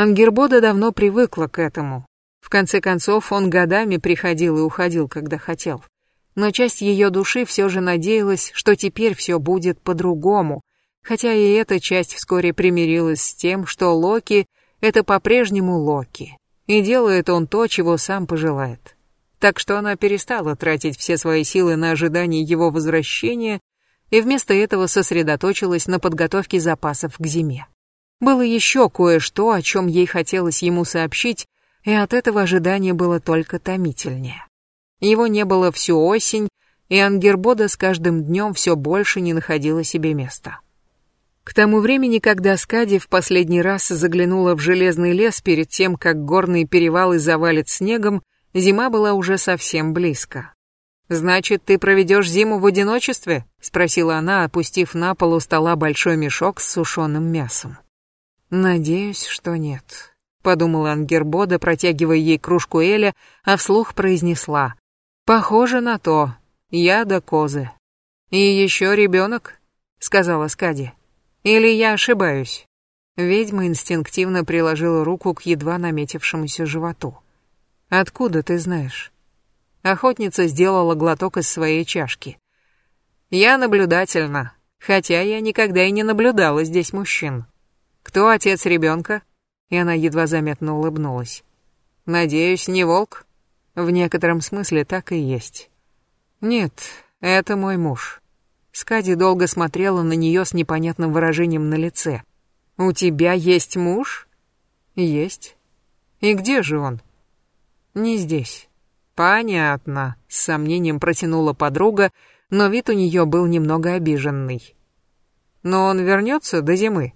Ангербода давно привыкла к этому. В конце концов, он годами приходил и уходил, когда хотел. Но часть ее души все же надеялась, что теперь все будет по-другому, хотя и эта часть вскоре примирилась с тем, что Локи — это по-прежнему Локи, и делает он то, чего сам пожелает. Так что она перестала тратить все свои силы на ожидание его возвращения и вместо этого сосредоточилась на подготовке запасов к зиме. Было еще кое-что, о чем ей хотелось ему сообщить, и от этого ожидания было только томительнее. Его не было всю осень, и Ангербода с каждым днем все больше не находила себе места. К тому времени, когда Скади в последний раз заглянула в железный лес перед тем, как горные перевалы завалит снегом, зима была уже совсем близко. «Значит, ты проведешь зиму в одиночестве?» — спросила она, опустив на пол у стола большой мешок с сушеным мясом. «Надеюсь, что нет», — подумала Ангербода, протягивая ей кружку Эля, а вслух произнесла. «Похоже на то. Я да козы». «И еще ребенок?» — сказала Скади. «Или я ошибаюсь?» Ведьма инстинктивно приложила руку к едва наметившемуся животу. «Откуда ты знаешь?» Охотница сделала глоток из своей чашки. Я наблюдательна, хотя я никогда и не наблюдала здесь мужчин. Кто отец ребенка? И она едва заметно улыбнулась. Надеюсь, не волк? В некотором смысле так и есть. Нет, это мой муж. Скади долго смотрела на нее с непонятным выражением на лице. У тебя есть муж? Есть. И где же он? Не здесь. «Понятно», — с сомнением протянула подруга, но вид у нее был немного обиженный. «Но он вернется до зимы?»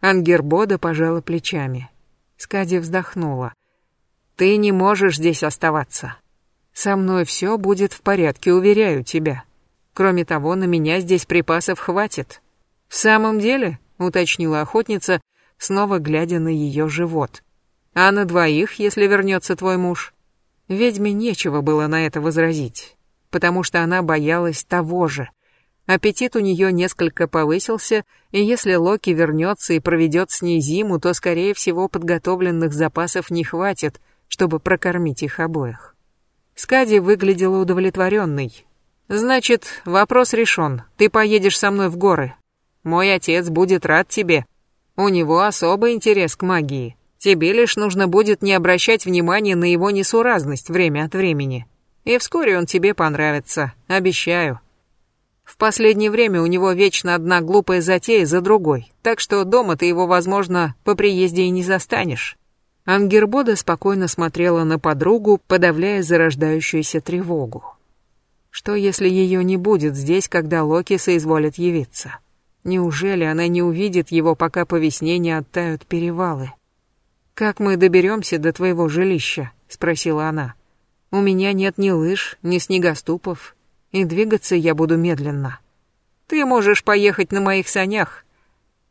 Ангербода пожала плечами. Скади вздохнула. «Ты не можешь здесь оставаться. Со мной все будет в порядке, уверяю тебя. Кроме того, на меня здесь припасов хватит». «В самом деле?» — уточнила охотница, снова глядя на ее живот. «А на двоих, если вернется твой муж?» Ведьме нечего было на это возразить, потому что она боялась того же. Аппетит у нее несколько повысился, и если Локи вернется и проведет с ней зиму, то, скорее всего, подготовленных запасов не хватит, чтобы прокормить их обоих. Скади выглядела удовлетворенной. «Значит, вопрос решен. Ты поедешь со мной в горы. Мой отец будет рад тебе. У него особый интерес к магии. Тебе лишь нужно будет не обращать внимания на его несуразность время от времени. И вскоре он тебе понравится, обещаю. Последнее время у него вечно одна глупая затея за другой, так что дома ты его, возможно, по приезде и не застанешь. Ангербода спокойно смотрела на подругу, подавляя зарождающуюся тревогу. Что если ее не будет здесь, когда Локи соизволит явиться? Неужели она не увидит его, пока по весне не оттают перевалы? «Как мы доберемся до твоего жилища?» — спросила она. «У меня нет ни лыж, ни снегоступов, и двигаться я буду медленно. Ты можешь поехать на моих санях.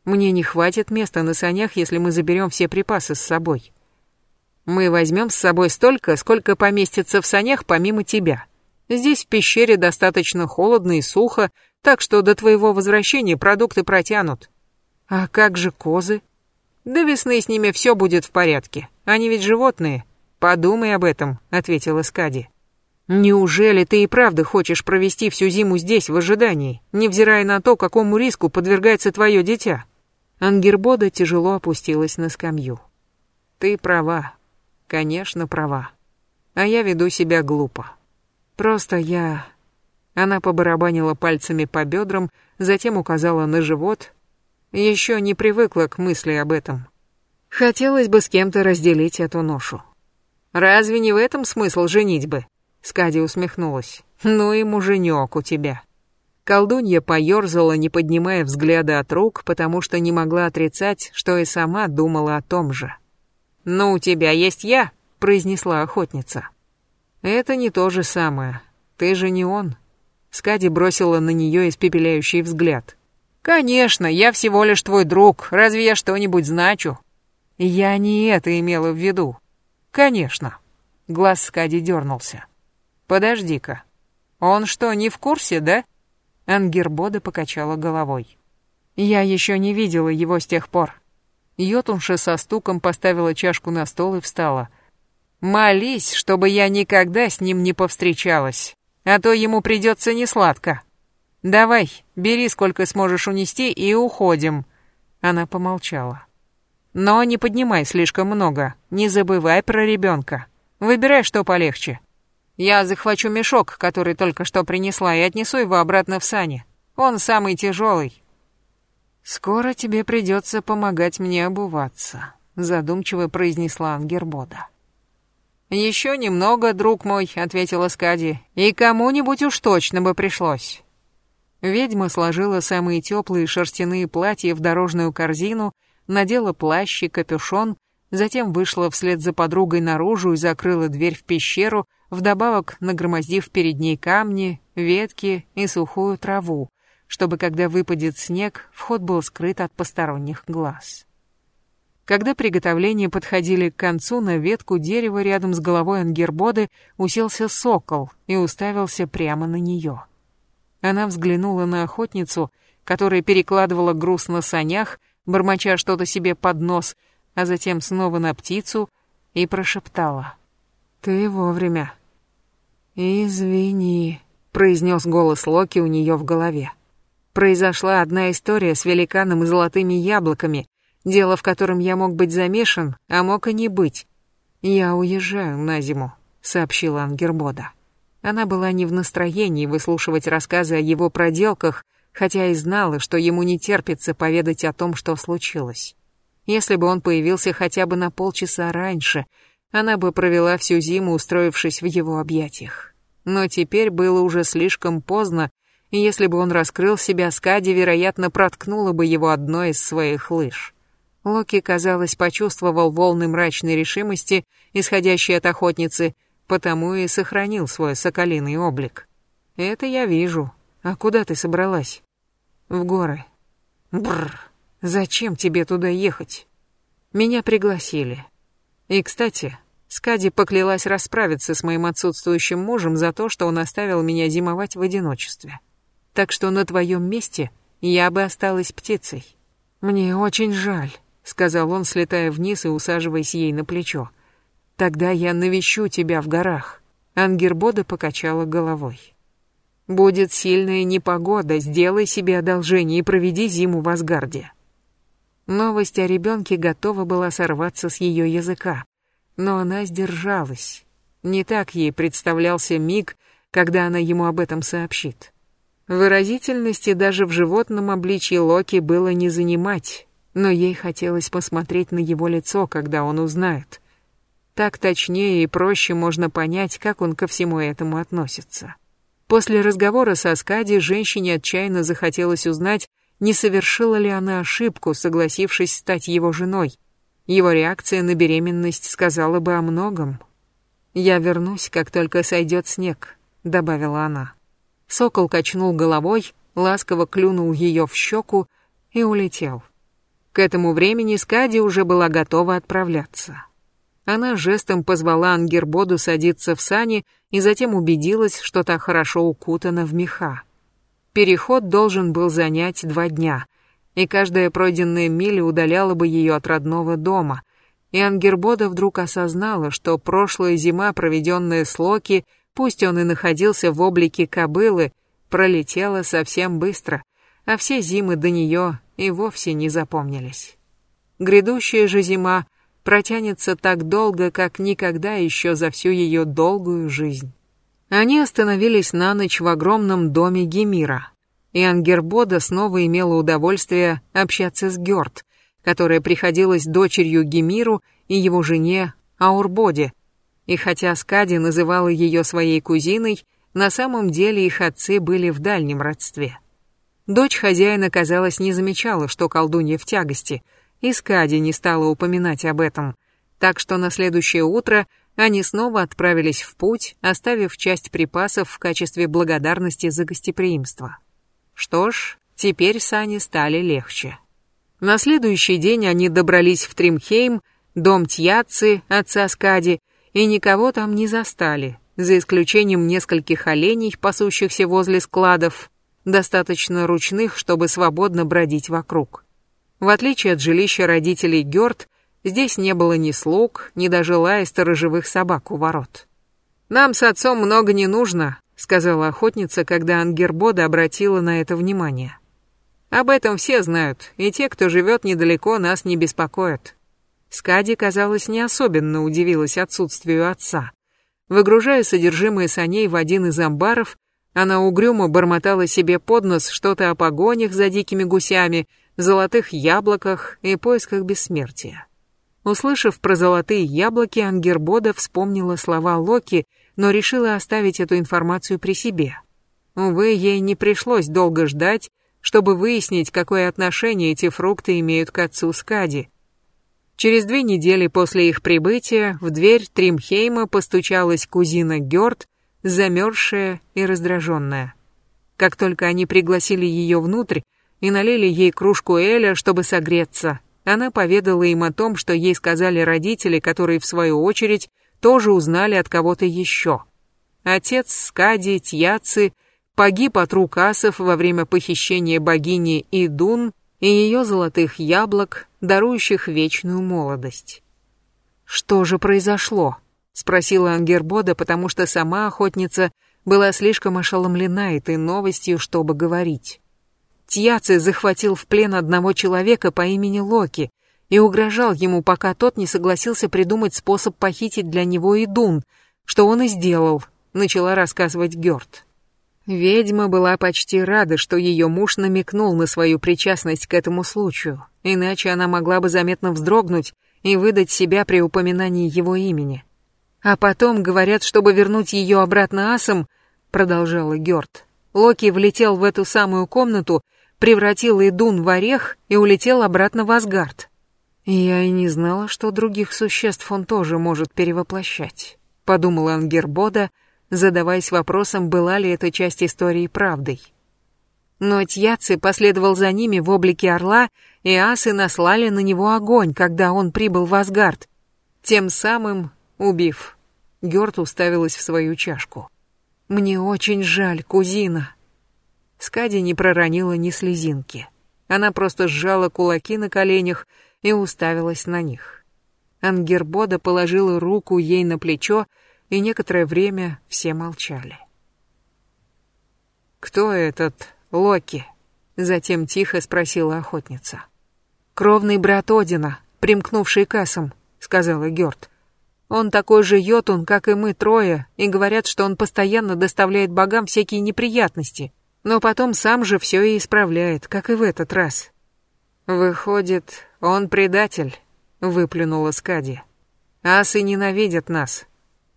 Мне не хватит места на санях, если мы заберем все припасы с собой. Мы возьмем с собой столько, сколько поместится в санях помимо тебя. Здесь в пещере достаточно холодно и сухо, так что до твоего возвращения продукты протянут. А как же козы? До весны с ними все будет в порядке. Они ведь животные. Подумай об этом, ответила Скади. Неужели ты и правда хочешь провести всю зиму здесь в ожидании, невзирая на то, какому риску подвергается твое дитя? Ангербода тяжело опустилась на скамью. Ты права. Конечно, права. А я веду себя глупо. Просто я... Она побарабанила пальцами по бедрам, затем указала на живот, еще не привыкла к мысли об этом. Хотелось бы с кем-то разделить эту ношу. «Разве не в этом смысл женитьбы?» Скади усмехнулась. «Ну и муженек у тебя». Колдунья поёрзала, не поднимая взгляда от рук, потому что не могла отрицать, что и сама думала о том же. «Но у тебя есть я», — произнесла охотница. «Это не то же самое. Ты же не он». Скади бросила на нее испепеляющий взгляд. «Конечно, я всего лишь твой друг, разве я что-нибудь значу?» «Я не это имела в виду». «Конечно». Глаз Скади дернулся. «Подожди-ка. Он что, не в курсе, да?» Ангербода покачала головой. «Я еще не видела его с тех пор. Йотунша со стуком поставила чашку на стол и встала. «Молись, чтобы я никогда с ним не повстречалась, а то ему придется несладко. Давай, бери сколько сможешь унести и уходим». Она помолчала. «Но не поднимай слишком много, не забывай про ребенка. Выбирай, что полегче. Я захвачу мешок, который только что принесла, и отнесу его обратно в сани. Он самый тяжелый. «Скоро тебе придется помогать мне обуваться», — задумчиво произнесла Ангербода. «Еще немного, друг мой», — ответила Скади, — «и кому-нибудь уж точно бы пришлось». Ведьма сложила самые теплые шерстяные платья в дорожную корзину, надела плащ и капюшон, затем вышла вслед за подругой наружу и закрыла дверь в пещеру, вдобавок нагромоздив перед ней камни, ветки и сухую траву, чтобы, когда выпадет снег, вход был скрыт от посторонних глаз. Когда приготовления подходили к концу, на ветку дерева рядом с головой Ангербоды уселся сокол и уставился прямо на нее. Она взглянула на охотницу, которая перекладывала груз на санях, бормоча что-то себе под нос, а затем снова на птицу, и прошептала. «Ты вовремя». «Извини», — произнес голос Локи у нее в голове произошла одна история с великаном и золотыми яблоками, дело в котором я мог быть замешан, а мог и не быть. «Я уезжаю на зиму», — сообщила Ангербода. Она была не в настроении выслушивать рассказы о его проделках, хотя и знала, что ему не терпится поведать о том, что случилось. Если бы он появился хотя бы на полчаса раньше, она бы провела всю зиму, устроившись в его объятиях. Но теперь было уже слишком поздно, и если бы он раскрыл себя, Скади, вероятно, проткнула бы его одной из своих лыж. Локи, казалось, почувствовал волны мрачной решимости, исходящей от охотницы, потому и сохранил свой соколиный облик. «Это я вижу. А куда ты собралась?» «В горы». «Бррр, зачем тебе туда ехать?» «Меня пригласили. И, кстати, Скади поклялась расправиться с моим отсутствующим мужем за то, что он оставил меня зимовать в одиночестве так что на твоем месте я бы осталась птицей. Мне очень жаль, сказал он, слетая вниз и усаживаясь ей на плечо. Тогда я навещу тебя в горах. Ангербода покачала головой. Будет сильная непогода, сделай себе одолжение и проведи зиму в Асгарде. Новость о ребенке готова была сорваться с ее языка, но она сдержалась. Не так ей представлялся миг, когда она ему об этом сообщит. Выразительности даже в животном обличье Локи было не занимать, но ей хотелось посмотреть на его лицо, когда он узнает. Так точнее и проще можно понять, как он ко всему этому относится. После разговора со Скади женщине отчаянно захотелось узнать, не совершила ли она ошибку, согласившись стать его женой. Его реакция на беременность сказала бы о многом. «Я вернусь, как только сойдет снег», — добавила она. Сокол качнул головой, ласково клюнул ее в щеку и улетел. К этому времени Скади уже была готова отправляться. Она жестом позвала Ангербоду садиться в сани и затем убедилась, что та хорошо укутана в меха. Переход должен был занять два дня, и каждая пройденная миля удаляла бы ее от родного дома. И Ангербода вдруг осознала, что прошлая зима, проведенная с Локи, пусть он и находился в облике кобылы, пролетела совсем быстро, а все зимы до нее и вовсе не запомнились. Грядущая же зима протянется так долго, как никогда еще за всю ее долгую жизнь. Они остановились на ночь в огромном доме Гемира, и Ангербода снова имела удовольствие общаться с Гёрд, которая приходилась дочерью Гемиру и его жене Аурбоде, и хотя Скади называла ее своей кузиной, на самом деле их отцы были в дальнем родстве. Дочь хозяина, казалось, не замечала, что колдунья в тягости, и Скади не стала упоминать об этом, так что на следующее утро они снова отправились в путь, оставив часть припасов в качестве благодарности за гостеприимство. Что ж, теперь сани стали легче. На следующий день они добрались в Тримхейм, дом Тьяцци, отца Скади, и никого там не застали, за исключением нескольких оленей, пасущихся возле складов, достаточно ручных, чтобы свободно бродить вокруг. В отличие от жилища родителей Гёрд, здесь не было ни слуг, ни даже лая сторожевых собак у ворот. «Нам с отцом много не нужно», — сказала охотница, когда Ангербода обратила на это внимание. «Об этом все знают, и те, кто живет недалеко, нас не беспокоят». Скади, казалось, не особенно удивилась отсутствию отца. Выгружая содержимое саней в один из амбаров, она угрюмо бормотала себе под нос что-то о погонях за дикими гусями, золотых яблоках и поисках бессмертия. Услышав про золотые яблоки, Ангербода вспомнила слова Локи, но решила оставить эту информацию при себе. Увы, ей не пришлось долго ждать, чтобы выяснить, какое отношение эти фрукты имеют к отцу Скади. Через две недели после их прибытия в дверь Тримхейма постучалась кузина Гёрд, замерзшая и раздраженная. Как только они пригласили ее внутрь и налили ей кружку эля, чтобы согреться, она поведала им о том, что ей сказали родители, которые, в свою очередь, тоже узнали от кого-то еще. Отец Скади Тьяци погиб от рук асов во время похищения богини Идун и ее золотых яблок, дарующих вечную молодость. Что же произошло? спросила Ангербода, потому что сама охотница была слишком ошеломлена этой новостью, чтобы говорить. Тьяци захватил в плен одного человека по имени Локи и угрожал ему, пока тот не согласился придумать способ похитить для него Идун, что он и сделал, начала рассказывать Гёрд. Ведьма была почти рада, что ее муж намекнул на свою причастность к этому случаю, иначе она могла бы заметно вздрогнуть и выдать себя при упоминании его имени. А потом, говорят, чтобы вернуть ее обратно асом, продолжала Гёрд. Локи влетел в эту самую комнату, превратил Идун в орех и улетел обратно в Асгард. Я и не знала, что других существ он тоже может перевоплощать, подумала Ангербода, задаваясь вопросом, была ли эта часть истории правдой. Но Тьяци последовал за ними в облике орла, и асы наслали на него огонь, когда он прибыл в Асгард, тем самым убив. Гёрт уставилась в свою чашку. «Мне очень жаль, кузина». Скади не проронила ни слезинки. Она просто сжала кулаки на коленях и уставилась на них. Ангербода положила руку ей на плечо, и некоторое время все молчали. «Кто этот Локи?» — затем тихо спросила охотница. «Кровный брат Одина, примкнувший к асам», — сказала Гёрд. Он такой же йотун, как и мы трое, и говорят, что он постоянно доставляет богам всякие неприятности, но потом сам же все и исправляет, как и в этот раз. Выходит, он предатель, выплюнула Скади. Асы ненавидят нас.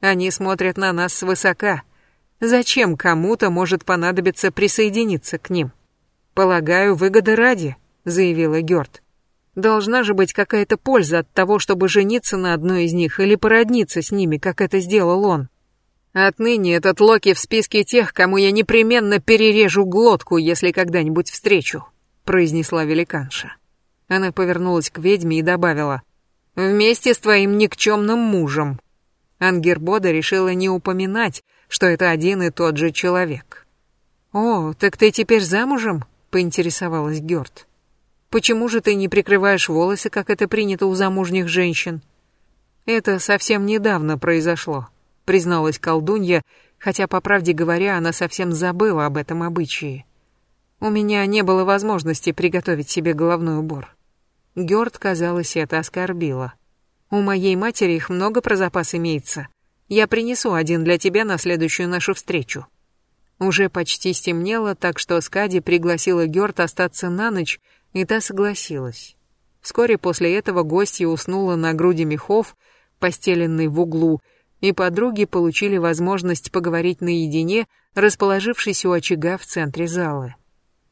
Они смотрят на нас свысока. Зачем кому-то может понадобиться присоединиться к ним? Полагаю, выгоды ради, заявила Гёрд. Должна же быть какая-то польза от того, чтобы жениться на одной из них или породниться с ними, как это сделал он. Отныне этот Локи в списке тех, кому я непременно перережу глотку, если когда-нибудь встречу, произнесла великанша. Она повернулась к ведьме и добавила: "Вместе с твоим никчемным мужем". Ангербода решила не упоминать, что это один и тот же человек. "О, так ты теперь замужем?" поинтересовалась Гёрд. Почему же ты не прикрываешь волосы, как это принято у замужних женщин? Это совсем недавно произошло, призналась колдунья, хотя, по правде говоря, она совсем забыла об этом обычае. У меня не было возможности приготовить себе головной убор. Гёрд, казалось, это оскорбило. У моей матери их много про запас имеется. Я принесу один для тебя на следующую нашу встречу. Уже почти стемнело, так что Скади пригласила Гёрд остаться на ночь, и та согласилась. Вскоре после этого гостья уснула на груди мехов, постеленной в углу, и подруги получили возможность поговорить наедине, расположившись у очага в центре зала.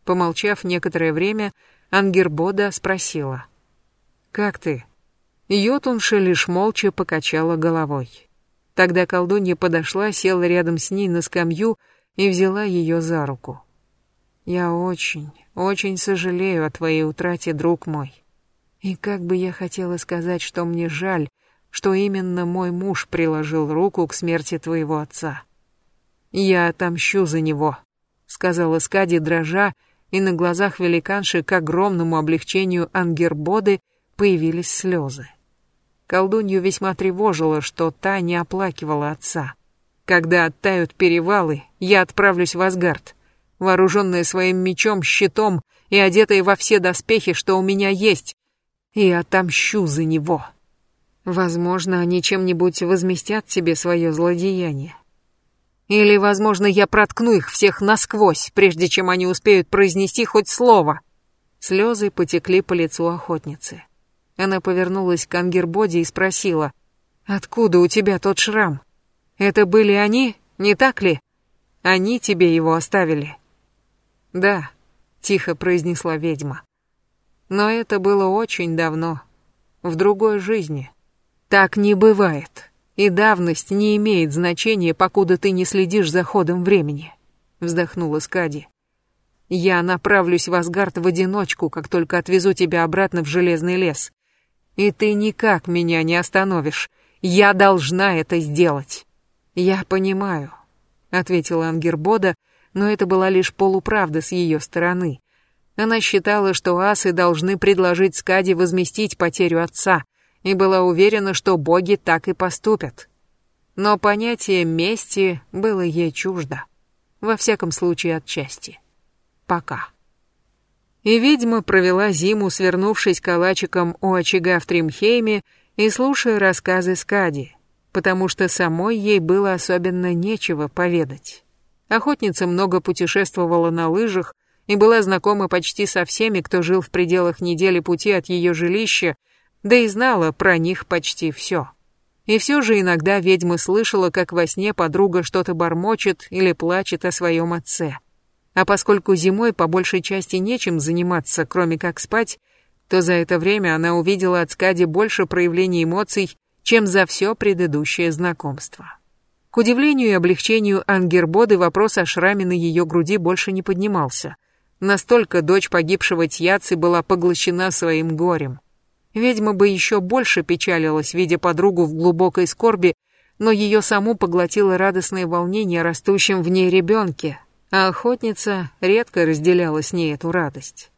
Помолчав некоторое время, Ангербода спросила. «Как ты?» Йотунша лишь молча покачала головой. Тогда колдунья подошла, села рядом с ней на скамью и взяла ее за руку. «Я очень, очень сожалею о твоей утрате, друг мой. И как бы я хотела сказать, что мне жаль, что именно мой муж приложил руку к смерти твоего отца. Я отомщу за него, сказала Скади дрожа, и на глазах великанши к огромному облегчению Ангербоды появились слезы. Колдунью весьма тревожило, что та не оплакивала отца. Когда оттают перевалы, я отправлюсь в Асгард, вооруженная своим мечом, щитом и одетая во все доспехи, что у меня есть, и отомщу за него. Возможно, они чем-нибудь возместят тебе свое злодеяние. Или, возможно, я проткну их всех насквозь, прежде чем они успеют произнести хоть слово. Слезы потекли по лицу охотницы. Она повернулась к Ангербоде и спросила, «Откуда у тебя тот шрам? Это были они, не так ли? Они тебе его оставили?» «Да», — тихо произнесла ведьма. «Но это было очень давно, в другой жизни. Так не бывает, и давность не имеет значения, покуда ты не следишь за ходом времени», — вздохнула Скади. «Я направлюсь в Асгард в одиночку, как только отвезу тебя обратно в Железный лес. И ты никак меня не остановишь. Я должна это сделать». «Я понимаю», — ответила Ангербода, — но это была лишь полуправда с ее стороны. Она считала, что асы должны предложить Скаде возместить потерю отца, и была уверена, что боги так и поступят. Но понятие мести было ей чуждо. Во всяком случае, отчасти. Пока. И ведьма провела зиму, свернувшись калачиком у очага в Тримхейме и слушая рассказы Скади, потому что самой ей было особенно нечего поведать. Охотница много путешествовала на лыжах и была знакома почти со всеми, кто жил в пределах недели пути от ее жилища, да и знала про них почти все. И все же иногда ведьма слышала, как во сне подруга что-то бормочет или плачет о своем отце. А поскольку зимой по большей части нечем заниматься, кроме как спать, то за это время она увидела от Скади больше проявлений эмоций, чем за все предыдущее знакомство. К удивлению и облегчению Ангербоды вопрос о шраме на ее груди больше не поднимался. Настолько дочь погибшего Тьяци была поглощена своим горем. Ведьма бы еще больше печалилась, видя подругу в глубокой скорби, но ее саму поглотило радостное волнение о растущем в ней ребенке, а охотница редко разделяла с ней эту радость.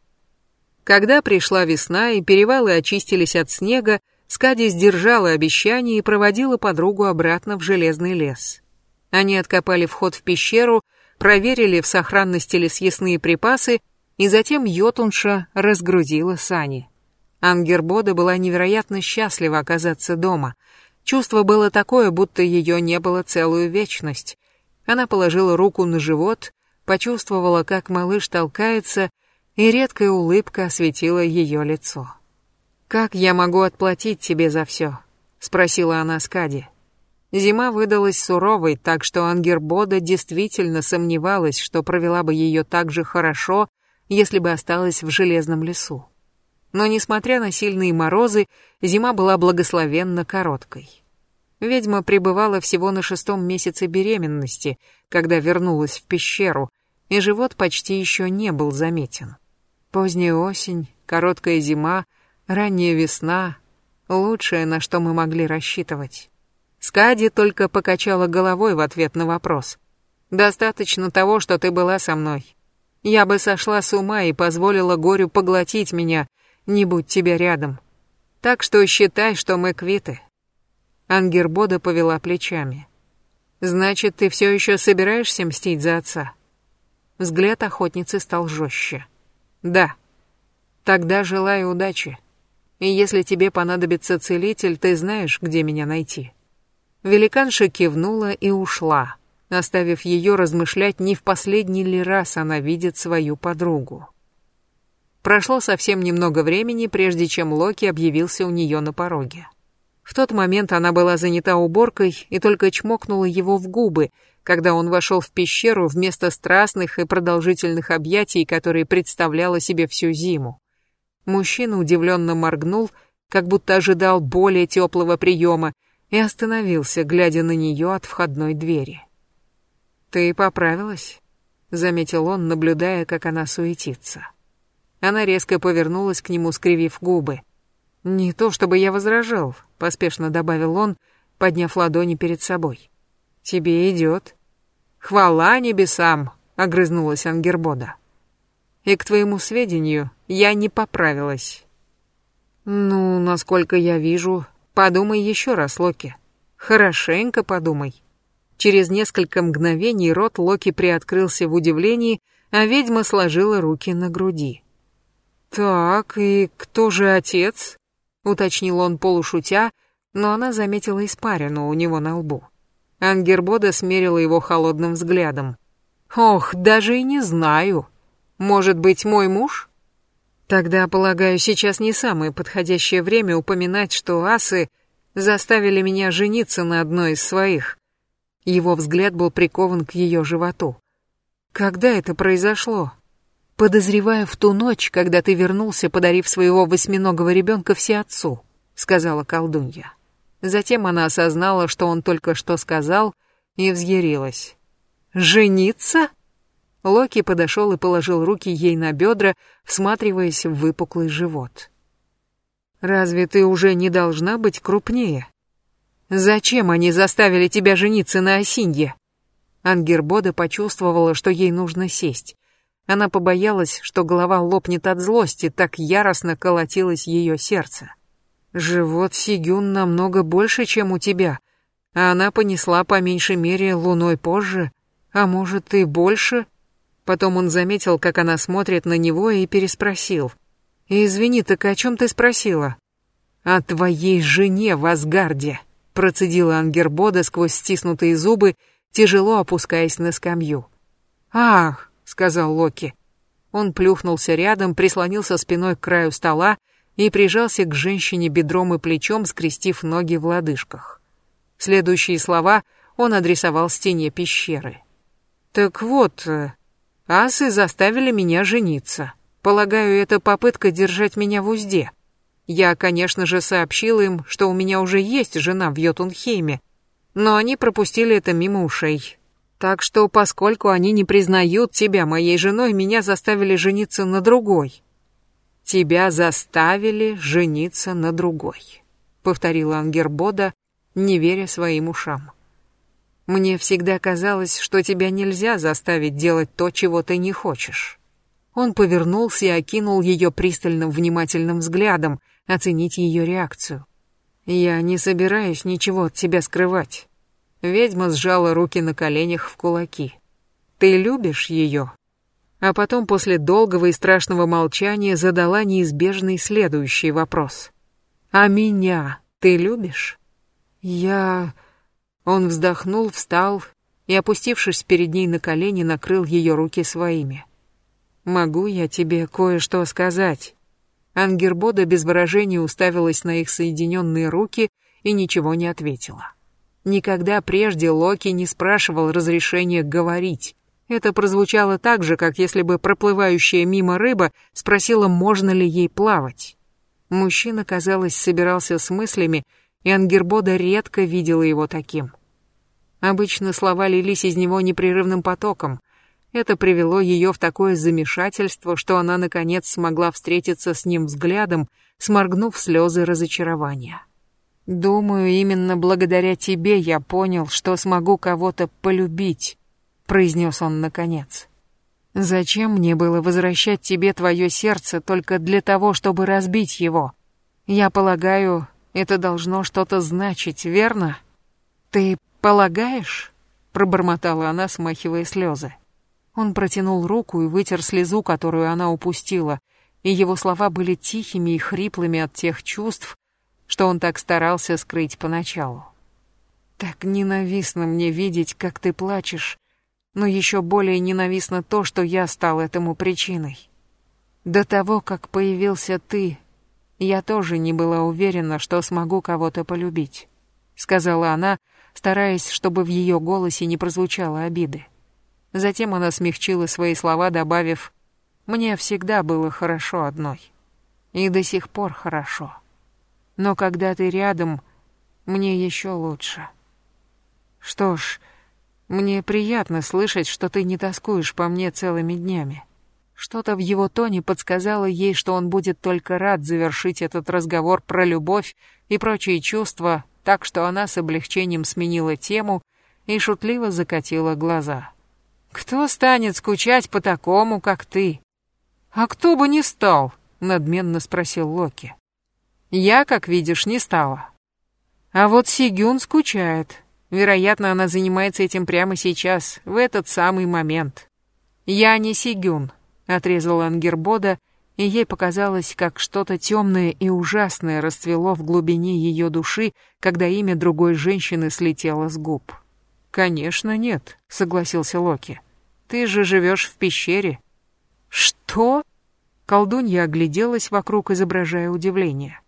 Когда пришла весна и перевалы очистились от снега, Скади сдержала обещание и проводила подругу обратно в железный лес. Они откопали вход в пещеру, проверили в сохранности ли съестные припасы, и затем Йотунша разгрузила сани. Ангербода была невероятно счастлива оказаться дома. Чувство было такое, будто ее не было целую вечность. Она положила руку на живот, почувствовала, как малыш толкается, и редкая улыбка осветила ее лицо. «Как я могу отплатить тебе за все?» — спросила она Скади. Зима выдалась суровой, так что Ангербода действительно сомневалась, что провела бы ее так же хорошо, если бы осталась в железном лесу. Но, несмотря на сильные морозы, зима была благословенно короткой. Ведьма пребывала всего на шестом месяце беременности, когда вернулась в пещеру, и живот почти еще не был заметен. Поздняя осень, короткая зима — Ранняя весна — лучшее, на что мы могли рассчитывать. Скади только покачала головой в ответ на вопрос. «Достаточно того, что ты была со мной. Я бы сошла с ума и позволила горю поглотить меня, не будь тебя рядом. Так что считай, что мы квиты». Ангербода повела плечами. «Значит, ты все еще собираешься мстить за отца?» Взгляд охотницы стал жестче. «Да. Тогда желаю удачи. И если тебе понадобится целитель, ты знаешь, где меня найти». Великанша кивнула и ушла, оставив ее размышлять, не в последний ли раз она видит свою подругу. Прошло совсем немного времени, прежде чем Локи объявился у нее на пороге. В тот момент она была занята уборкой и только чмокнула его в губы, когда он вошел в пещеру вместо страстных и продолжительных объятий, которые представляла себе всю зиму. Мужчина удивленно моргнул, как будто ожидал более теплого приема, и остановился, глядя на нее от входной двери. «Ты поправилась?» — заметил он, наблюдая, как она суетится. Она резко повернулась к нему, скривив губы. «Не то чтобы я возражал», — поспешно добавил он, подняв ладони перед собой. «Тебе идет». «Хвала небесам!» — огрызнулась Ангербода. И, к твоему сведению, я не поправилась. Ну, насколько я вижу, подумай еще раз, Локи. Хорошенько подумай. Через несколько мгновений рот Локи приоткрылся в удивлении, а ведьма сложила руки на груди. «Так, и кто же отец?» — уточнил он полушутя, но она заметила испарину у него на лбу. Ангербода смерила его холодным взглядом. «Ох, даже и не знаю. Может быть, мой муж?» Тогда, полагаю, сейчас не самое подходящее время упоминать, что асы заставили меня жениться на одной из своих. Его взгляд был прикован к ее животу. Когда это произошло? Подозревая в ту ночь, когда ты вернулся, подарив своего восьминогого ребенка все отцу, сказала колдунья. Затем она осознала, что он только что сказал, и взъярилась. «Жениться?» Локи подошел и положил руки ей на бедра, всматриваясь в выпуклый живот. «Разве ты уже не должна быть крупнее? Зачем они заставили тебя жениться на Осинье?» Ангербода почувствовала, что ей нужно сесть. Она побоялась, что голова лопнет от злости, так яростно колотилось ее сердце. «Живот Сигюн намного больше, чем у тебя, а она понесла по меньшей мере луной позже, а может и больше?» Потом он заметил, как она смотрит на него и переспросил. «Извини, так о чем ты спросила?» «О твоей жене в Асгарде», процедила Ангербода сквозь стиснутые зубы, тяжело опускаясь на скамью. «Ах», — сказал Локи. Он плюхнулся рядом, прислонился спиной к краю стола и прижался к женщине бедром и плечом, скрестив ноги в лодыжках. Следующие слова он адресовал стене пещеры. «Так вот, э, Асы заставили меня жениться. Полагаю, это попытка держать меня в узде. Я, конечно же, сообщил им, что у меня уже есть жена в Йотунхейме, но они пропустили это мимо ушей. Так что, поскольку они не признают тебя моей женой, меня заставили жениться на другой. Тебя заставили жениться на другой, повторила Ангербода, не веря своим ушам. Мне всегда казалось, что тебя нельзя заставить делать то, чего ты не хочешь. Он повернулся и окинул ее пристальным внимательным взглядом, оценить ее реакцию. Я не собираюсь ничего от тебя скрывать. Ведьма сжала руки на коленях в кулаки. Ты любишь ее? А потом после долгого и страшного молчания задала неизбежный следующий вопрос. А меня ты любишь? Я... Он вздохнул, встал и, опустившись перед ней на колени, накрыл ее руки своими. «Могу я тебе кое-что сказать?» Ангербода без выражения уставилась на их соединенные руки и ничего не ответила. Никогда прежде Локи не спрашивал разрешения говорить. Это прозвучало так же, как если бы проплывающая мимо рыба спросила, можно ли ей плавать. Мужчина, казалось, собирался с мыслями и Ангербода редко видела его таким. Обычно слова лились из него непрерывным потоком. Это привело ее в такое замешательство, что она, наконец, смогла встретиться с ним взглядом, сморгнув слезы разочарования. «Думаю, именно благодаря тебе я понял, что смогу кого-то полюбить», — произнес он наконец. «Зачем мне было возвращать тебе твое сердце только для того, чтобы разбить его? Я полагаю, это должно что-то значить, верно? Ты полагаешь? Пробормотала она, смахивая слезы. Он протянул руку и вытер слезу, которую она упустила, и его слова были тихими и хриплыми от тех чувств, что он так старался скрыть поначалу. Так ненавистно мне видеть, как ты плачешь, но еще более ненавистно то, что я стал этому причиной. До того, как появился ты, я тоже не была уверена, что смогу кого-то полюбить, сказала она, стараясь, чтобы в ее голосе не прозвучало обиды. Затем она смягчила свои слова, добавив: "Мне всегда было хорошо одной. И до сих пор хорошо. Но когда ты рядом, мне еще лучше. Что ж, мне приятно слышать, что ты не тоскуешь по мне целыми днями. Что-то в его тоне подсказало ей, что он будет только рад завершить этот разговор про любовь и прочие чувства, так что она с облегчением сменила тему и шутливо закатила глаза. «Кто станет скучать по такому, как ты?» «А кто бы не стал?» — надменно спросил Локи. «Я, как видишь, не стала. А вот Сигюн скучает. Вероятно, она занимается этим прямо сейчас, в этот самый момент. Я не Сигюн, отрезала Ангербода, и ей показалось, как что-то темное и ужасное расцвело в глубине ее души, когда имя другой женщины слетело с губ. Конечно, нет, согласился Локи. Ты же живешь в пещере. Что? Колдунья огляделась вокруг, изображая удивление.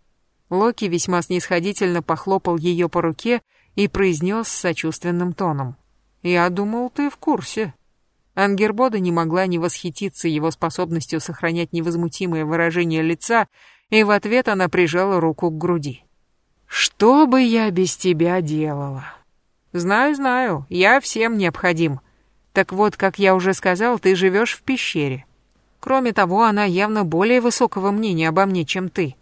Локи весьма снисходительно похлопал ее по руке и произнес с сочувственным тоном. «Я думал, ты в курсе». Ангербода не могла не восхититься его способностью сохранять невозмутимое выражение лица, и в ответ она прижала руку к груди. «Что бы я без тебя делала?» «Знаю, знаю, я всем необходим. Так вот, как я уже сказал, ты живешь в пещере. Кроме того, она явно более высокого мнения обо мне, чем ты.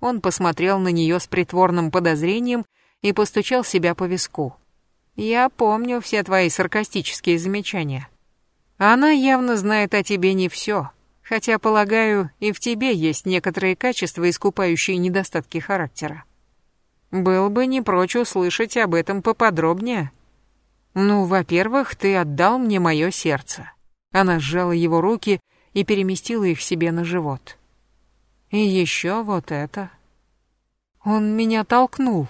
Он посмотрел на нее с притворным подозрением и постучал себя по виску. «Я помню все твои саркастические замечания. Она явно знает о тебе не все, хотя, полагаю, и в тебе есть некоторые качества, искупающие недостатки характера. Был бы не прочь услышать об этом поподробнее. Ну, во-первых, ты отдал мне мое сердце». Она сжала его руки и переместила их себе на живот. И еще вот это. Он меня толкнул,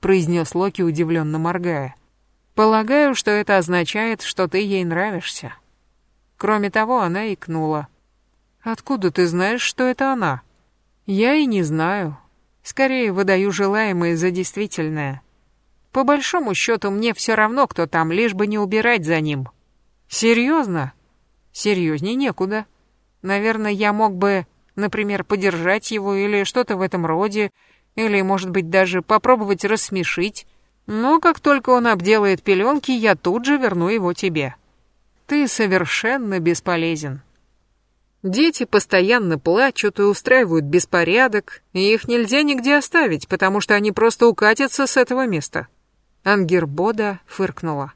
произнес Локи, удивленно моргая. Полагаю, что это означает, что ты ей нравишься. Кроме того, она икнула. Откуда ты знаешь, что это она? Я и не знаю. Скорее выдаю желаемое за действительное. По большому счету мне все равно, кто там, лишь бы не убирать за ним. Серьезно? Серьезней некуда. Наверное, я мог бы например, подержать его или что-то в этом роде, или, может быть, даже попробовать рассмешить. Но как только он обделает пеленки, я тут же верну его тебе. Ты совершенно бесполезен. Дети постоянно плачут и устраивают беспорядок, и их нельзя нигде оставить, потому что они просто укатятся с этого места. Ангербода фыркнула.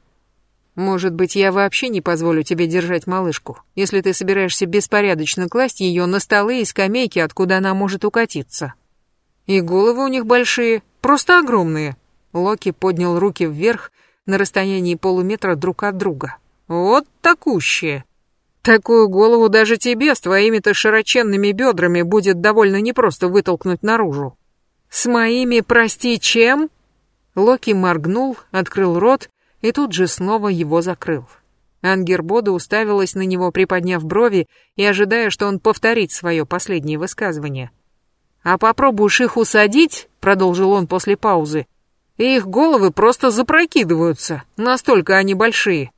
Может быть, я вообще не позволю тебе держать малышку, если ты собираешься беспорядочно класть ее на столы и скамейки, откуда она может укатиться. И головы у них большие, просто огромные. Локи поднял руки вверх на расстоянии полуметра друг от друга. Вот такущие. Такую голову даже тебе с твоими-то широченными бедрами будет довольно непросто вытолкнуть наружу. С моими, прости, чем? Локи моргнул, открыл рот и тут же снова его закрыл. Ангербода уставилась на него, приподняв брови и ожидая, что он повторит свое последнее высказывание. «А попробуешь их усадить», — продолжил он после паузы, «и их головы просто запрокидываются, настолько они большие.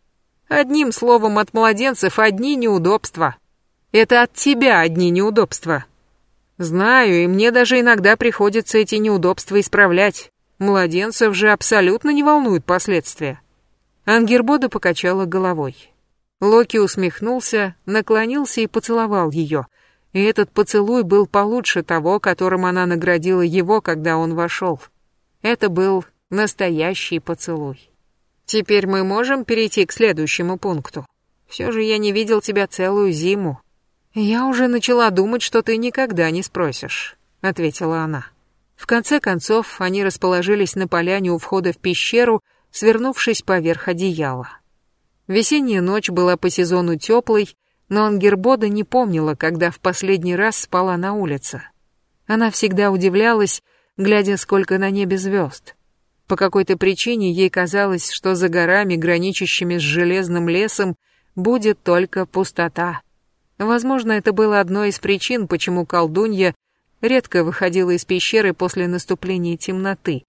Одним словом, от младенцев одни неудобства. Это от тебя одни неудобства. Знаю, и мне даже иногда приходится эти неудобства исправлять. Младенцев же абсолютно не волнуют последствия. Ангербода покачала головой. Локи усмехнулся, наклонился и поцеловал ее. И этот поцелуй был получше того, которым она наградила его, когда он вошел. Это был настоящий поцелуй. Теперь мы можем перейти к следующему пункту. Все же я не видел тебя целую зиму. Я уже начала думать, что ты никогда не спросишь, ответила она. В конце концов, они расположились на поляне у входа в пещеру, свернувшись поверх одеяла. Весенняя ночь была по сезону теплой, но Ангербода не помнила, когда в последний раз спала на улице. Она всегда удивлялась, глядя, сколько на небе звезд. По какой-то причине ей казалось, что за горами, граничащими с железным лесом, будет только пустота. Возможно, это было одной из причин, почему колдунья редко выходила из пещеры после наступления темноты,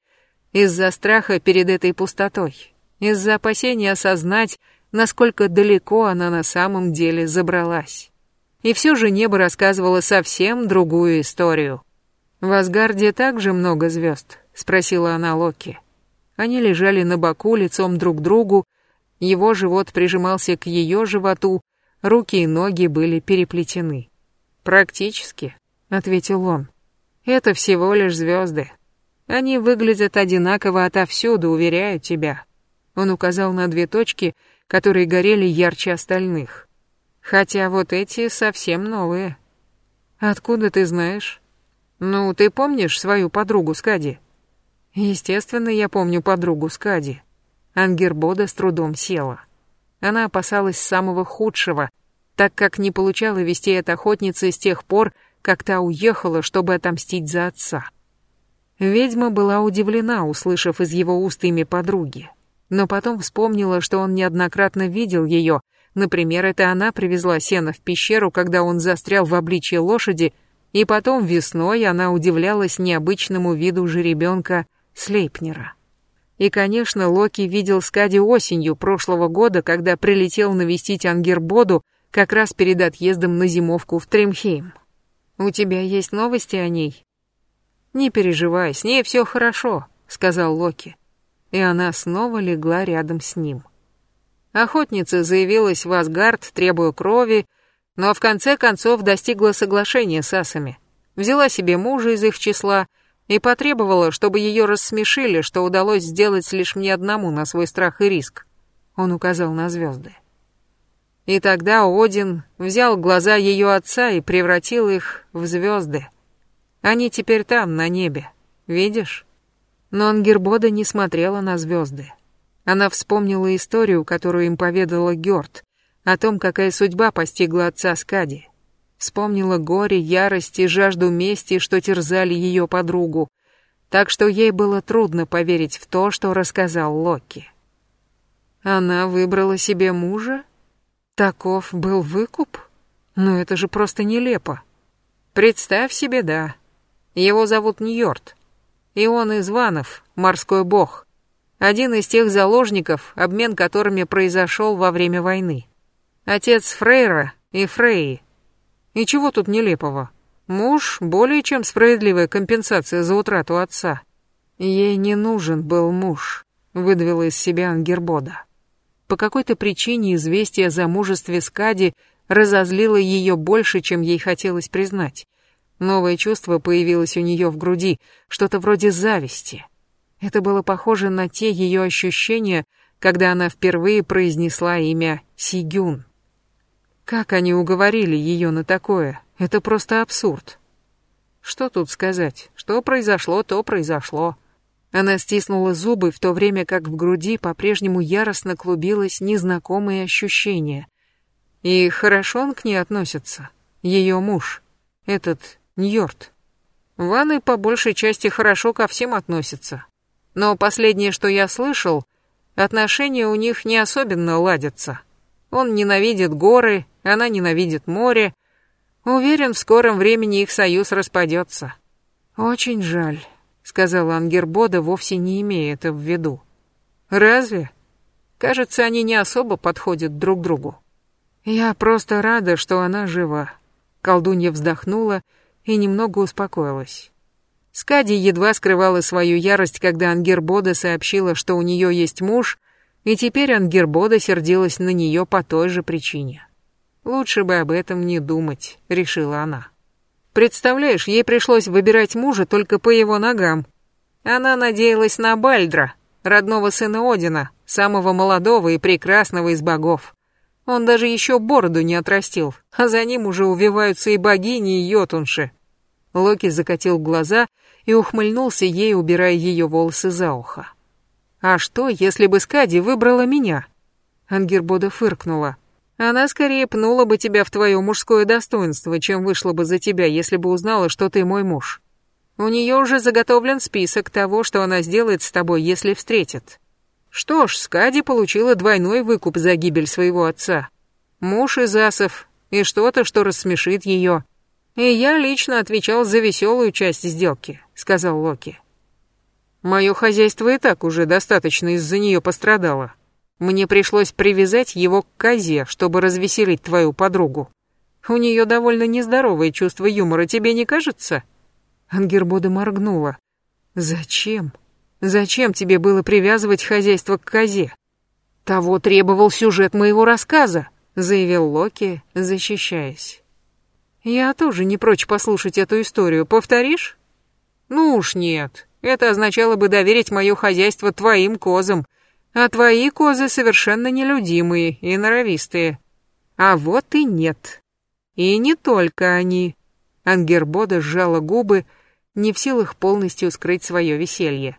из-за страха перед этой пустотой, из-за опасения осознать, насколько далеко она на самом деле забралась. И все же небо рассказывало совсем другую историю. «В Асгарде также много звезд?» — спросила она Локи. Они лежали на боку лицом друг к другу, его живот прижимался к ее животу, руки и ноги были переплетены. «Практически», — ответил он. «Это всего лишь звезды. Они выглядят одинаково отовсюду, уверяю тебя. Он указал на две точки, которые горели ярче остальных. Хотя вот эти совсем новые. Откуда ты знаешь? Ну, ты помнишь свою подругу Скади? Естественно, я помню подругу Скади. Ангербода с трудом села. Она опасалась самого худшего, так как не получала вестей от охотницы с тех пор, как та уехала, чтобы отомстить за отца. Ведьма была удивлена, услышав из его уст имя подруги, но потом вспомнила, что он неоднократно видел ее, например, это она привезла сено в пещеру, когда он застрял в обличье лошади, и потом весной она удивлялась необычному виду жеребенка Слейпнера. И, конечно, Локи видел Скади осенью прошлого года, когда прилетел навестить Ангербоду как раз перед отъездом на зимовку в Тримхейм. «У тебя есть новости о ней?» «Не переживай, с ней все хорошо», — сказал Локи. И она снова легла рядом с ним. Охотница заявилась в Асгард, требуя крови, но в конце концов достигла соглашения с асами. Взяла себе мужа из их числа — и потребовала, чтобы ее рассмешили, что удалось сделать лишь мне одному на свой страх и риск. Он указал на звезды. И тогда Один взял глаза ее отца и превратил их в звезды. Они теперь там, на небе. Видишь? Но Ангербода не смотрела на звезды. Она вспомнила историю, которую им поведала Гёрд, о том, какая судьба постигла отца Скади. Вспомнила горе, ярость и жажду мести, что терзали ее подругу, так что ей было трудно поверить в то, что рассказал Локи. Она выбрала себе мужа? Таков был выкуп? Но это же просто нелепо. Представь себе, да. Его зовут Ньорд. И он из Ванов, морской бог. Один из тех заложников, обмен которыми произошел во время войны. Отец Фрейра и Фрейи. И чего тут нелепого? Муж — более чем справедливая компенсация за утрату отца. Ей не нужен был муж, выдавила из себя Ангербода. По какой-то причине известие о замужестве Скади разозлило ее больше, чем ей хотелось признать. Новое чувство появилось у нее в груди, что-то вроде зависти. Это было похоже на те ее ощущения, когда она впервые произнесла имя Сигюн. Как они уговорили ее на такое? Это просто абсурд. Что тут сказать? Что произошло, то произошло. Она стиснула зубы, в то время как в груди по-прежнему яростно клубилось незнакомое ощущение. И хорошо он к ней относится. Ее муж. Этот Ньорд. Ванны по большей части хорошо ко всем относятся. Но последнее, что я слышал, отношения у них не особенно ладятся. Он ненавидит горы, она ненавидит море. Уверен, в скором времени их союз распадется. Очень жаль, сказала Ангербода, вовсе не имея это в виду. Разве? Кажется, они не особо подходят друг другу. Я просто рада, что она жива. Колдунья вздохнула и немного успокоилась. Скади едва скрывала свою ярость, когда Ангербода сообщила, что у нее есть муж, и теперь Ангербода сердилась на нее по той же причине. Лучше бы об этом не думать, решила она. Представляешь, ей пришлось выбирать мужа только по его ногам. Она надеялась на Бальдра, родного сына Одина, самого молодого и прекрасного из богов. Он даже еще бороду не отрастил, а за ним уже увиваются и богини, и йотунши. Локи закатил глаза и ухмыльнулся ей, убирая ее волосы за ухо. «А что, если бы Скади выбрала меня?» Ангербода фыркнула. Она скорее пнула бы тебя в твое мужское достоинство, чем вышла бы за тебя, если бы узнала, что ты мой муж. У нее уже заготовлен список того, что она сделает с тобой, если встретит. Что ж, Скади получила двойной выкуп за гибель своего отца. Муж из асов и что-то, что рассмешит ее. И я лично отвечал за веселую часть сделки, сказал Локи. Мое хозяйство и так уже достаточно из-за нее пострадало. Мне пришлось привязать его к козе, чтобы развеселить твою подругу. У нее довольно нездоровое чувство юмора, тебе не кажется?» Ангербода моргнула. «Зачем? Зачем тебе было привязывать хозяйство к козе?» «Того требовал сюжет моего рассказа», — заявил Локи, защищаясь. «Я тоже не прочь послушать эту историю. Повторишь?» «Ну уж нет. Это означало бы доверить мое хозяйство твоим козам, а твои козы совершенно нелюдимые и норовистые. А вот и нет. И не только они. Ангербода сжала губы, не в силах полностью скрыть свое веселье.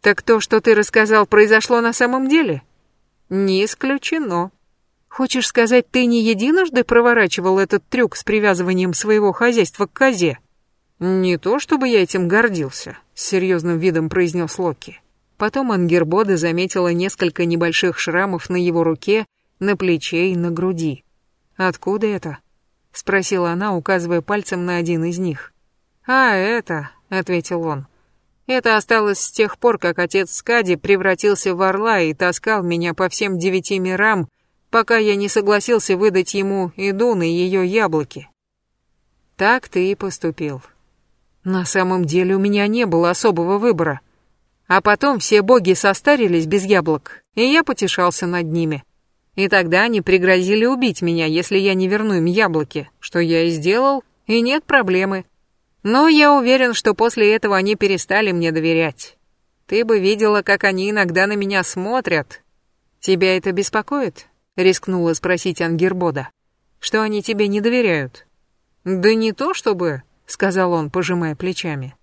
Так то, что ты рассказал, произошло на самом деле? Не исключено. Хочешь сказать, ты не единожды проворачивал этот трюк с привязыванием своего хозяйства к козе? Не то, чтобы я этим гордился, с серьезным видом произнес Локи. Потом Ангербода заметила несколько небольших шрамов на его руке, на плече и на груди. «Откуда это?» — спросила она, указывая пальцем на один из них. «А, это», — ответил он. «Это осталось с тех пор, как отец Скади превратился в орла и таскал меня по всем девяти мирам, пока я не согласился выдать ему Идун и ее яблоки». «Так ты и поступил», на самом деле у меня не было особого выбора. А потом все боги состарились без яблок, и я потешался над ними. И тогда они пригрозили убить меня, если я не верну им яблоки, что я и сделал, и нет проблемы. Но я уверен, что после этого они перестали мне доверять. Ты бы видела, как они иногда на меня смотрят. Тебя это беспокоит? Рискнула спросить Ангербода. Что они тебе не доверяют? Да не то чтобы, сказал он, пожимая плечами.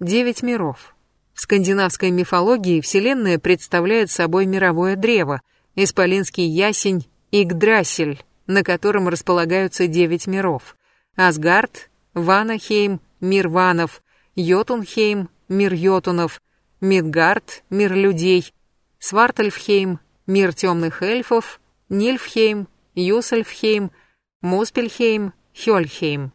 Девять миров. В скандинавской мифологии Вселенная представляет собой мировое древо, исполинский ясень Игдрасель, на котором располагаются девять миров. Асгард, Ванахейм, мир ванов, Йотунхейм, мир йотунов, Мидгард, мир людей, Свартальфхейм, мир темных эльфов, Нильфхейм, Юсальфхейм, Муспельхейм, Хёльхейм.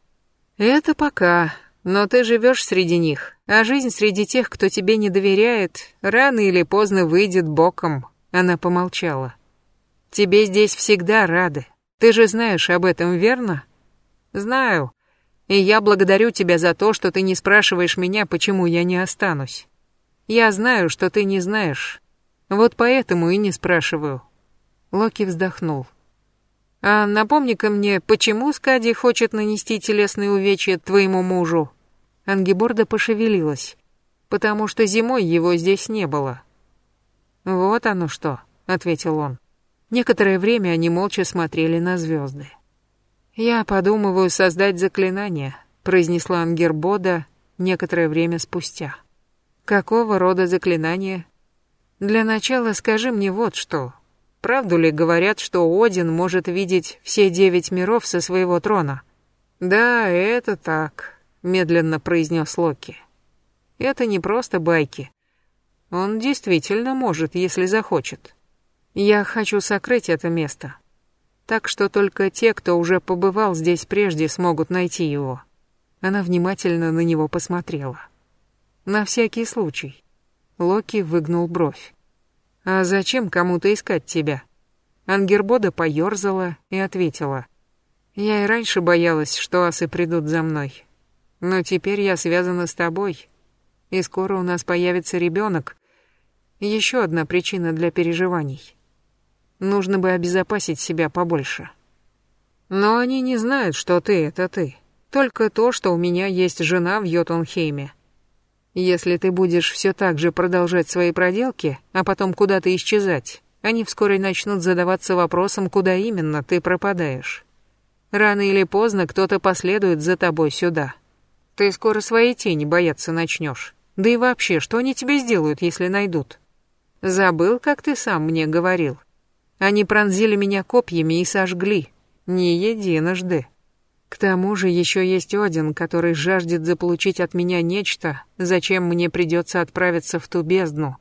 Это пока, но ты живешь среди них, а жизнь среди тех, кто тебе не доверяет, рано или поздно выйдет боком. Она помолчала. Тебе здесь всегда рады. Ты же знаешь об этом, верно? Знаю. И я благодарю тебя за то, что ты не спрашиваешь меня, почему я не останусь. Я знаю, что ты не знаешь. Вот поэтому и не спрашиваю. Локи вздохнул. А напомни-ка мне, почему Скади хочет нанести телесные увечья твоему мужу? Ангиборда пошевелилась. Потому что зимой его здесь не было. Вот оно что, ответил он. Некоторое время они молча смотрели на звезды. Я подумываю создать заклинание, произнесла Ангербода некоторое время спустя. Какого рода заклинание? Для начала скажи мне вот что. Правду ли говорят, что Один может видеть все девять миров со своего трона? Да, это так, медленно произнес Локи. Это не просто байки. Он действительно может, если захочет. Я хочу сокрыть это место. Так что только те, кто уже побывал здесь прежде, смогут найти его. Она внимательно на него посмотрела. На всякий случай. Локи выгнул бровь. «А зачем кому-то искать тебя?» Ангербода поёрзала и ответила. «Я и раньше боялась, что асы придут за мной. Но теперь я связана с тобой, и скоро у нас появится ребенок. Еще одна причина для переживаний. Нужно бы обезопасить себя побольше. Но они не знают, что ты — это ты. Только то, что у меня есть жена в Йотунхейме. Если ты будешь все так же продолжать свои проделки, а потом куда-то исчезать, они вскоре начнут задаваться вопросом, куда именно ты пропадаешь. Рано или поздно кто-то последует за тобой сюда. Ты скоро своей тени бояться начнешь. Да и вообще, что они тебе сделают, если найдут? Забыл, как ты сам мне говорил. Они пронзили меня копьями и сожгли. Не единожды. К тому же еще есть Один, который жаждет заполучить от меня нечто, зачем мне придется отправиться в ту бездну.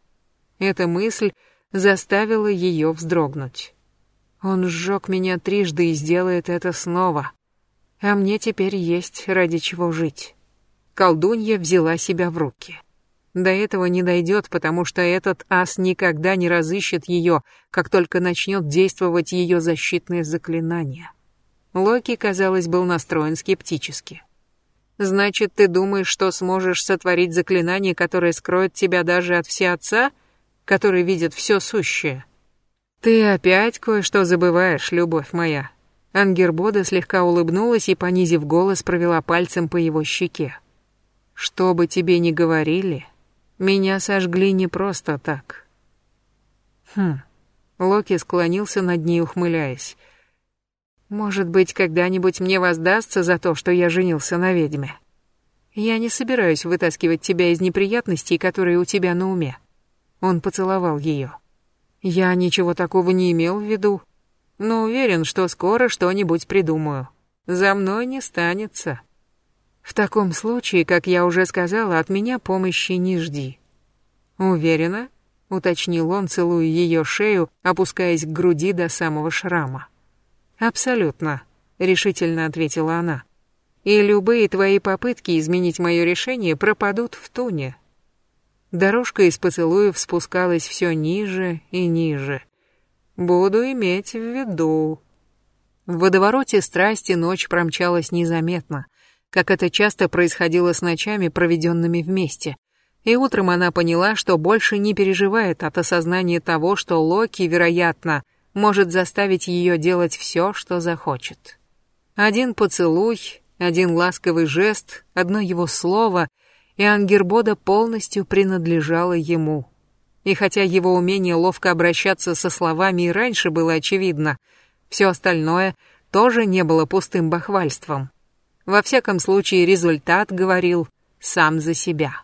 Эта мысль заставила ее вздрогнуть. Он сжег меня трижды и сделает это снова. А мне теперь есть ради чего жить. Колдунья взяла себя в руки. До этого не дойдет, потому что этот ас никогда не разыщет ее, как только начнет действовать ее защитное заклинание. Локи, казалось, был настроен скептически. «Значит, ты думаешь, что сможешь сотворить заклинание, которое скроет тебя даже от всеотца, который видит все сущее?» «Ты опять кое-что забываешь, любовь моя». Ангербода слегка улыбнулась и, понизив голос, провела пальцем по его щеке. «Что бы тебе ни говорили, меня сожгли не просто так». «Хм». Локи склонился над ней, ухмыляясь. Может быть, когда-нибудь мне воздастся за то, что я женился на ведьме. Я не собираюсь вытаскивать тебя из неприятностей, которые у тебя на уме. Он поцеловал ее. Я ничего такого не имел в виду, но уверен, что скоро что-нибудь придумаю. За мной не станется. В таком случае, как я уже сказала, от меня помощи не жди. Уверена? уточнил он, целуя ее шею, опускаясь к груди до самого шрама. Абсолютно, решительно ответила она. И любые твои попытки изменить мое решение пропадут в туне. Дорожка из поцелуев спускалась все ниже и ниже. Буду иметь в виду. В водовороте страсти ночь промчалась незаметно, как это часто происходило с ночами, проведенными вместе. И утром она поняла, что больше не переживает от осознания того, что Локи, вероятно, может заставить ее делать все, что захочет. Один поцелуй, один ласковый жест, одно его слово, и Ангербода полностью принадлежала ему. И хотя его умение ловко обращаться со словами и раньше было очевидно, все остальное тоже не было пустым бахвальством. Во всяком случае, результат говорил сам за себя.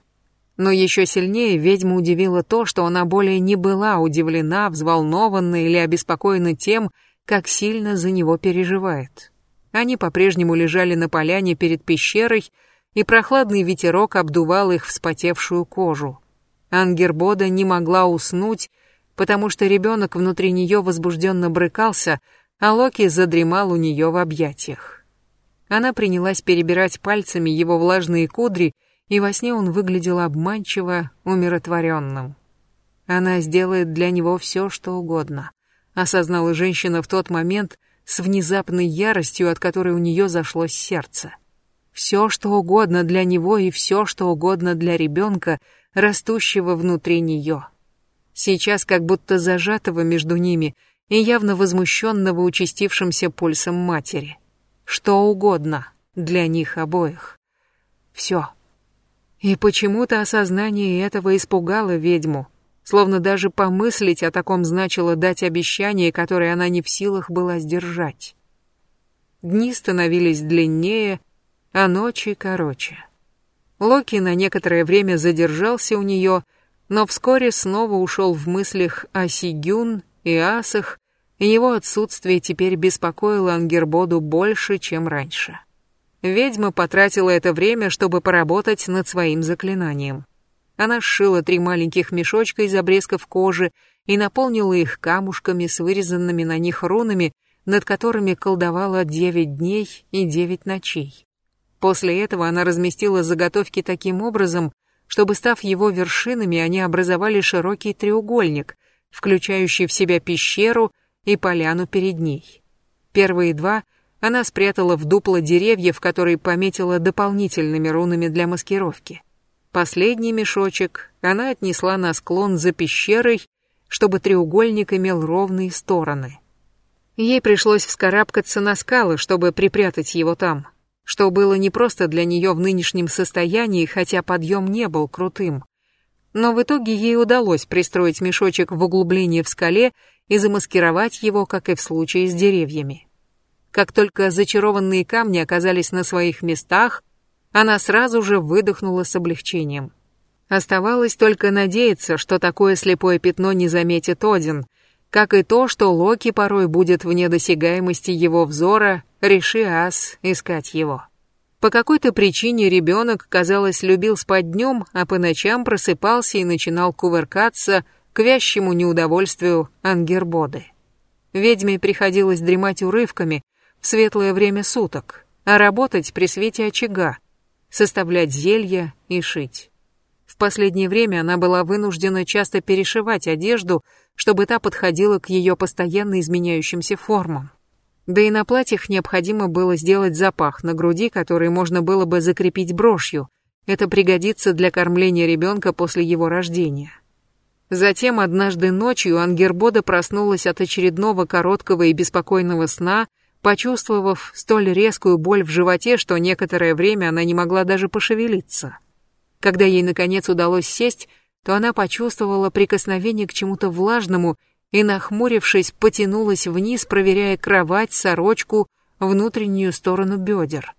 Но еще сильнее ведьму удивило то, что она более не была удивлена, взволнована или обеспокоена тем, как сильно за него переживает. Они по-прежнему лежали на поляне перед пещерой, и прохладный ветерок обдувал их вспотевшую кожу. Ангербода не могла уснуть, потому что ребенок внутри нее возбужденно брыкался, а Локи задремал у нее в объятиях. Она принялась перебирать пальцами его влажные кудри, и во сне он выглядел обманчиво умиротворенным. Она сделает для него все, что угодно, осознала женщина в тот момент с внезапной яростью, от которой у нее зашлось сердце. Все, что угодно для него и все, что угодно для ребенка, растущего внутри нее. Сейчас как будто зажатого между ними и явно возмущенного участившимся пульсом матери. Что угодно для них обоих. Все. И почему-то осознание этого испугало ведьму, словно даже помыслить о таком значило дать обещание, которое она не в силах была сдержать. Дни становились длиннее, а ночи короче. Локи на некоторое время задержался у нее, но вскоре снова ушел в мыслях о Сигюн и Асах, его отсутствие теперь беспокоило Ангербоду больше, чем раньше. Ведьма потратила это время, чтобы поработать над своим заклинанием. Она сшила три маленьких мешочка из обрезков кожи и наполнила их камушками с вырезанными на них рунами, над которыми колдовала девять дней и девять ночей. После этого она разместила заготовки таким образом, чтобы, став его вершинами, они образовали широкий треугольник, включающий в себя пещеру и поляну перед ней. Первые два она спрятала в дупло деревьев, которые пометила дополнительными рунами для маскировки. Последний мешочек она отнесла на склон за пещерой, чтобы треугольник имел ровные стороны. Ей пришлось вскарабкаться на скалы, чтобы припрятать его там, что было не просто для нее в нынешнем состоянии, хотя подъем не был крутым. Но в итоге ей удалось пристроить мешочек в углубление в скале и замаскировать его, как и в случае с деревьями. Как только зачарованные камни оказались на своих местах, она сразу же выдохнула с облегчением. Оставалось только надеяться, что такое слепое пятно не заметит Один, как и то, что Локи порой будет вне досягаемости его взора, реши Ас искать его. По какой-то причине ребенок, казалось, любил спать днем, а по ночам просыпался и начинал кувыркаться к вящему неудовольствию Ангербоды. Ведьме приходилось дремать урывками, в светлое время суток, а работать при свете очага, составлять зелья и шить. В последнее время она была вынуждена часто перешивать одежду, чтобы та подходила к ее постоянно изменяющимся формам. Да и на платьях необходимо было сделать запах на груди, который можно было бы закрепить брошью. Это пригодится для кормления ребенка после его рождения. Затем однажды ночью Ангербода проснулась от очередного короткого и беспокойного сна почувствовав столь резкую боль в животе, что некоторое время она не могла даже пошевелиться. Когда ей наконец удалось сесть, то она почувствовала прикосновение к чему-то влажному и, нахмурившись, потянулась вниз, проверяя кровать, сорочку, внутреннюю сторону бедер.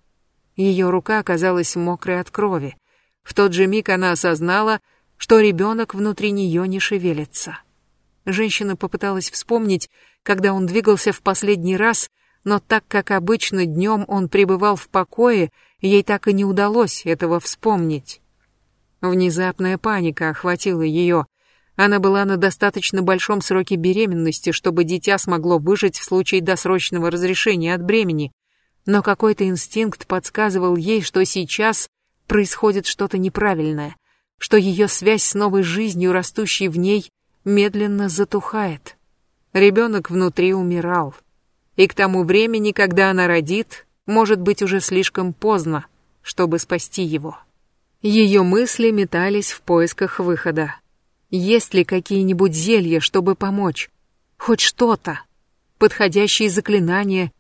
Ее рука оказалась мокрой от крови. В тот же миг она осознала, что ребенок внутри нее не шевелится. Женщина попыталась вспомнить, когда он двигался в последний раз, но так как обычно днем он пребывал в покое, ей так и не удалось этого вспомнить. Внезапная паника охватила ее. Она была на достаточно большом сроке беременности, чтобы дитя смогло выжить в случае досрочного разрешения от бремени, но какой-то инстинкт подсказывал ей, что сейчас происходит что-то неправильное, что ее связь с новой жизнью, растущей в ней, медленно затухает. Ребенок внутри умирал. И к тому времени, когда она родит, может быть уже слишком поздно, чтобы спасти его. Ее мысли метались в поисках выхода. Есть ли какие-нибудь зелья, чтобы помочь? Хоть что-то. Подходящие заклинания.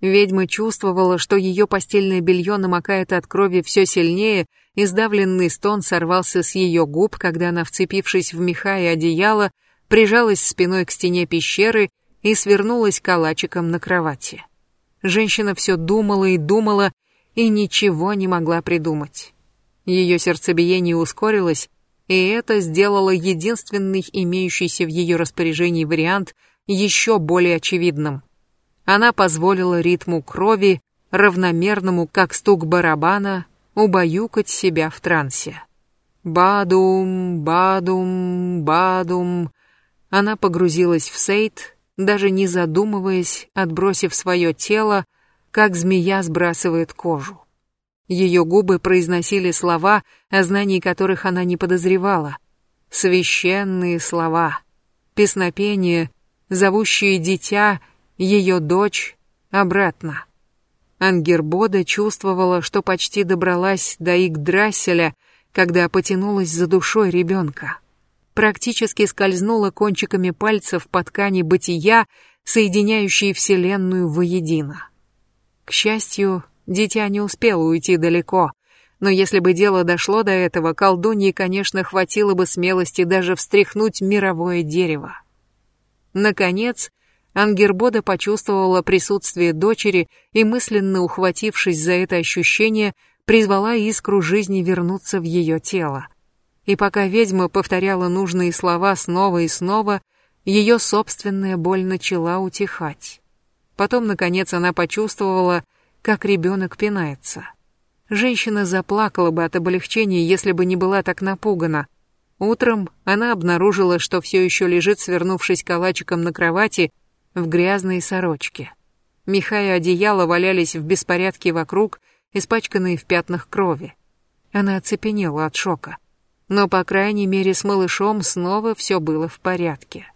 Ведьма чувствовала, что ее постельное белье намокает от крови все сильнее, и сдавленный стон сорвался с ее губ, когда она, вцепившись в меха и одеяло, прижалась спиной к стене пещеры и свернулась калачиком на кровати. Женщина все думала и думала, и ничего не могла придумать. Ее сердцебиение ускорилось, и это сделало единственный имеющийся в ее распоряжении вариант еще более очевидным. Она позволила ритму крови, равномерному, как стук барабана, убаюкать себя в трансе. Бадум, бадум, бадум. Она погрузилась в сейт, даже не задумываясь, отбросив свое тело, как змея сбрасывает кожу. Ее губы произносили слова, о знании которых она не подозревала. Священные слова. Песнопение, зовущие дитя, ее дочь, обратно. Ангербода чувствовала, что почти добралась до Игдрасселя, когда потянулась за душой ребенка. Практически скользнула кончиками пальцев по ткани бытия, соединяющей Вселенную воедино. К счастью, дитя не успело уйти далеко, но если бы дело дошло до этого, колдуньи, конечно, хватило бы смелости даже встряхнуть мировое дерево. Наконец, Ангербода почувствовала присутствие дочери и, мысленно ухватившись за это ощущение, призвала искру жизни вернуться в ее тело. И пока ведьма повторяла нужные слова снова и снова, ее собственная боль начала утихать. Потом, наконец, она почувствовала, как ребенок пинается. Женщина заплакала бы от облегчения, если бы не была так напугана. Утром она обнаружила, что все еще лежит, свернувшись калачиком на кровати, в грязной сорочке. Меха и одеяло валялись в беспорядке вокруг, испачканные в пятнах крови. Она оцепенела от шока. Но, по крайней мере, с малышом снова все было в порядке.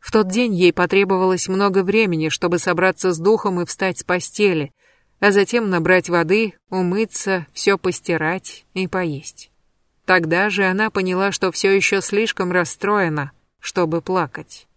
В тот день ей потребовалось много времени, чтобы собраться с духом и встать с постели, а затем набрать воды, умыться, все постирать и поесть. Тогда же она поняла, что все еще слишком расстроена, чтобы плакать.